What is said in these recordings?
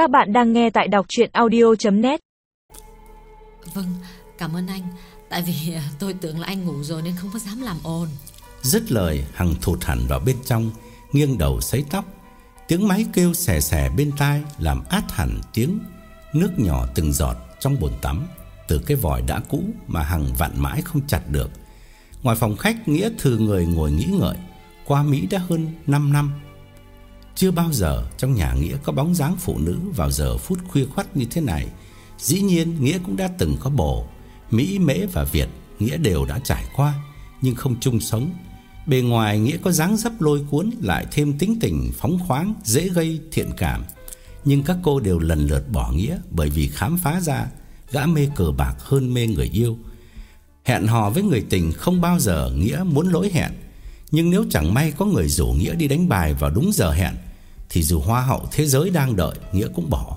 Các bạn đang nghe tại đọc chuyện audio.net Vâng, cảm ơn anh. Tại vì à, tôi tưởng là anh ngủ rồi nên không có dám làm ồn. Dứt lời Hằng thụt hẳn vào bên trong Nghiêng đầu sấy tóc. Tiếng máy kêu xè xè bên tai Làm át hẳn tiếng Nước nhỏ từng giọt trong bồn tắm Từ cái vòi đã cũ Mà Hằng vặn mãi không chặt được. Ngoài phòng khách Nghĩa thư người ngồi nghĩ ngợi Qua Mỹ đã hơn 5 năm chưa bao giờ trong nhà Nghĩa có bóng dáng phụ nữ Vào giờ phút khuya khoắt như thế này. Dĩ nhiên Nghĩa cũng đã từng có bồ. Mỹ, Mễ và Việt Nghĩa đều đã trải qua Nhưng không chung sống. Bề ngoài Nghĩa có dáng dấp lôi cuốn Lại thêm tính tình phóng khoáng Dễ gây thiện cảm. Nhưng các cô đều lần lượt bỏ Nghĩa Bởi vì khám phá ra Gã mê cờ bạc hơn mê người yêu. Hẹn hò với người tình không bao giờ Nghĩa muốn lỗi hẹn. Nhưng nếu chẳng may có người rủ Nghĩa đi đánh bài vào đúng giờ hẹn thì dù hoa hậu thế giới đang đợi, Nghĩa cũng bỏ.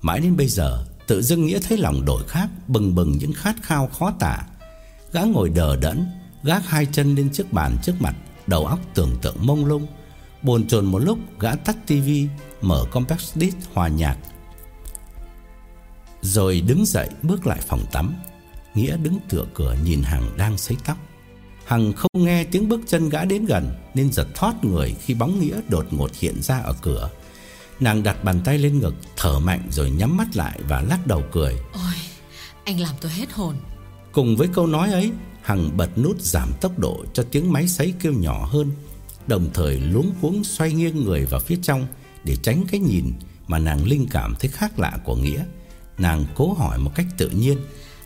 Mãi đến bây giờ, Tự dưng Nghĩa thấy lòng đổi khác, Bừng bừng những khát khao khó tả. Gã ngồi đờ đẫn, Gác hai chân lên chiếc bàn trước mặt, Đầu óc tưởng tượng mông lung. Bồn chồn một lúc, gã tắt tivi Mở compact disc hòa nhạc. Rồi đứng dậy bước lại phòng tắm. Nghĩa đứng tựa cửa nhìn hàng đang sấy tóc. Hằng không nghe tiếng bước chân gã đến gần Nên giật thoát người khi bóng Nghĩa đột ngột hiện ra ở cửa. Nàng đặt bàn tay lên ngực Thở mạnh rồi nhắm mắt lại và lắc đầu cười. Ôi, anh làm tôi hết hồn. Cùng với câu nói ấy Hằng bật nút giảm tốc độ cho tiếng máy sấy kêu nhỏ hơn Đồng thời luống cuống xoay nghiêng người vào phía trong Để tránh cái nhìn mà nàng linh cảm thấy khác lạ của Nghĩa. Nàng cố hỏi một cách tự nhiên.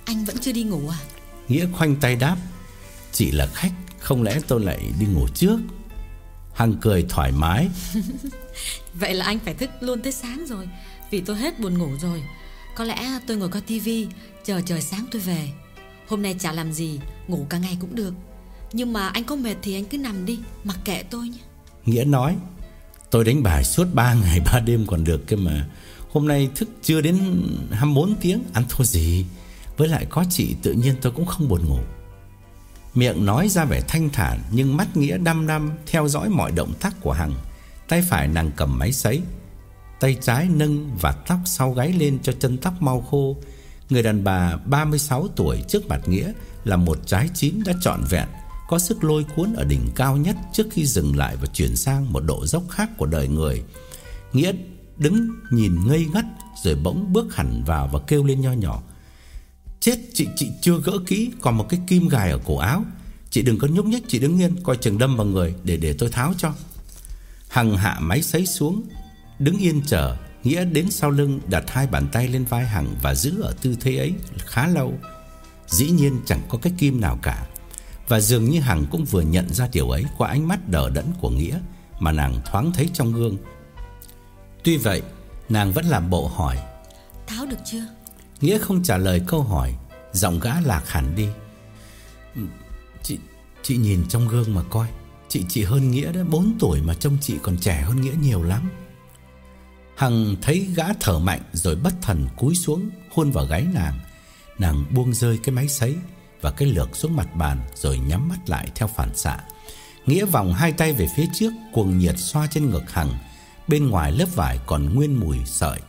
Anh vẫn chưa đi ngủ à? Nghĩa khoanh tay đáp Chỉ là khách Không lẽ tôi lại đi ngủ trước? Hằng cười thoải mái. Vậy là anh phải thức luôn tới sáng rồi Vì tôi hết buồn ngủ rồi. Có lẽ tôi ngồi coi tivi Chờ trời sáng tôi về. Hôm nay chả làm gì Ngủ cả ngày cũng được. Nhưng mà anh có mệt thì anh cứ nằm đi Mặc kệ tôi nhé. Nghĩa nói Tôi đánh bài suốt 3 ngày 3 đêm còn được cơ mà. Hôm nay thức chưa đến 24 tiếng Ăn thua gì? Với lại có chị tự nhiên tôi cũng không buồn ngủ Miệng nói ra vẻ thanh thản, Nhưng mắt Nghĩa đăm đăm Theo dõi mọi động tác của Hằng. Tay phải nàng cầm máy sấy, Tay trái nâng vạt tóc sau gáy lên cho chân tóc mau khô. Người đàn bà 36 tuổi trước mặt Nghĩa Là một trái chín đã trọn vẹn, Có sức lôi cuốn ở đỉnh cao nhất Trước khi dừng lại và chuyển sang một độ dốc khác của đời người. Nghĩa đứng nhìn ngây ngất, Rồi bỗng bước hẳn vào và kêu lên nho nhỏ Chết, chị chị chưa gỡ kỹ, Còn một cái kim gài ở cổ áo. Chị đừng có nhúc nhích, chị đứng yên, Coi chừng đâm vào người để để tôi tháo cho. Hằng hạ máy sấy xuống, Đứng yên chờ, Nghĩa đến sau lưng đặt hai bàn tay lên vai Hằng Và giữ ở tư thế ấy khá lâu. Dĩ nhiên chẳng có cái kim nào cả. Và dường như Hằng cũng vừa nhận ra điều ấy Qua ánh mắt đờ đẫn của Nghĩa Mà nàng thoáng thấy trong gương. Tuy vậy, nàng vẫn làm bộ hỏi. Tháo được chưa? Nghĩa không trả lời câu hỏi, Giọng gã lạc hẳn đi. Chị chị nhìn trong gương mà coi. Chị chị hơn Nghĩa đó 4 tuổi mà trông chị còn trẻ hơn Nghĩa nhiều lắm. Hằng thấy gã thở mạnh Rồi bất thần cúi xuống, Hôn vào gáy nàng. Nàng buông rơi cái máy sấy Và cái lược xuống mặt bàn Rồi nhắm mắt lại theo phản xạ. Nghĩa vòng hai tay về phía trước, Cuồng nhiệt xoa trên ngực Hằng. Bên ngoài lớp vải còn nguyên mùi sợi.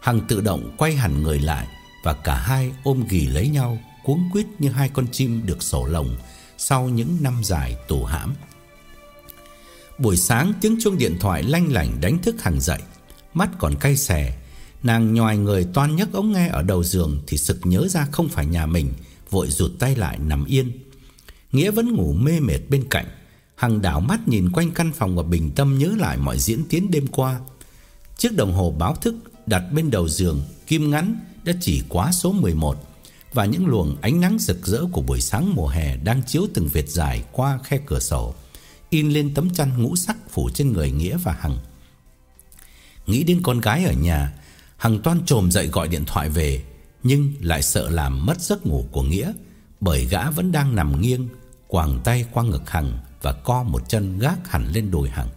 Hằng tự động quay hẳn người lại và cả hai ôm ghì lấy nhau, Cuống quýt như hai con chim được sổ lồng Sau những năm dài tù hãm. Buổi sáng, tiếng chuông điện thoại lanh lảnh đánh thức Hằng dậy. Mắt còn cay xè, Nàng nhòi người toan nhấc ống nghe ở đầu giường Thì sực nhớ ra không phải nhà mình, Vội rụt tay lại nằm yên. Nghĩa vẫn ngủ mê mệt bên cạnh. Hằng đảo mắt nhìn quanh căn phòng Và bình tâm nhớ lại mọi diễn tiến đêm qua. Chiếc đồng hồ báo thức Đặt bên đầu giường, Kim ngắn đã chỉ quá số 11 Và những luồng ánh nắng rực rỡ Của buổi sáng mùa hè Đang chiếu từng vệt dài qua khe cửa sổ, In lên tấm chăn ngũ sắc Phủ trên người Nghĩa và Hằng. Nghĩ đến con gái ở nhà, Hằng toan trồm dậy gọi điện thoại về, Nhưng lại sợ làm mất giấc ngủ của Nghĩa, Bởi gã vẫn đang nằm nghiêng, Quàng tay qua ngực Hằng Và co một chân gác hẳn lên đùi Hằng.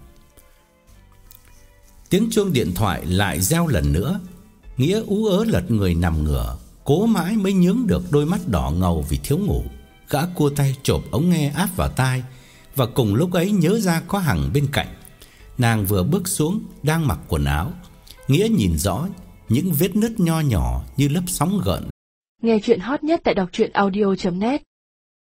Tiếng chuông điện thoại lại reo lần nữa Nghĩa ú ớ lật người nằm ngửa, Cố mãi mới nhướng được đôi mắt đỏ ngầu vì thiếu ngủ. Gã cua tay chộp ống nghe áp vào tai Và cùng lúc ấy nhớ ra có Hằng bên cạnh. Nàng vừa bước xuống Đang mặc quần áo. Nghĩa nhìn rõ những vết nứt nho nhỏ như lớp sóng gợn. Nghe chuyện hot nhất tại đọc audio.net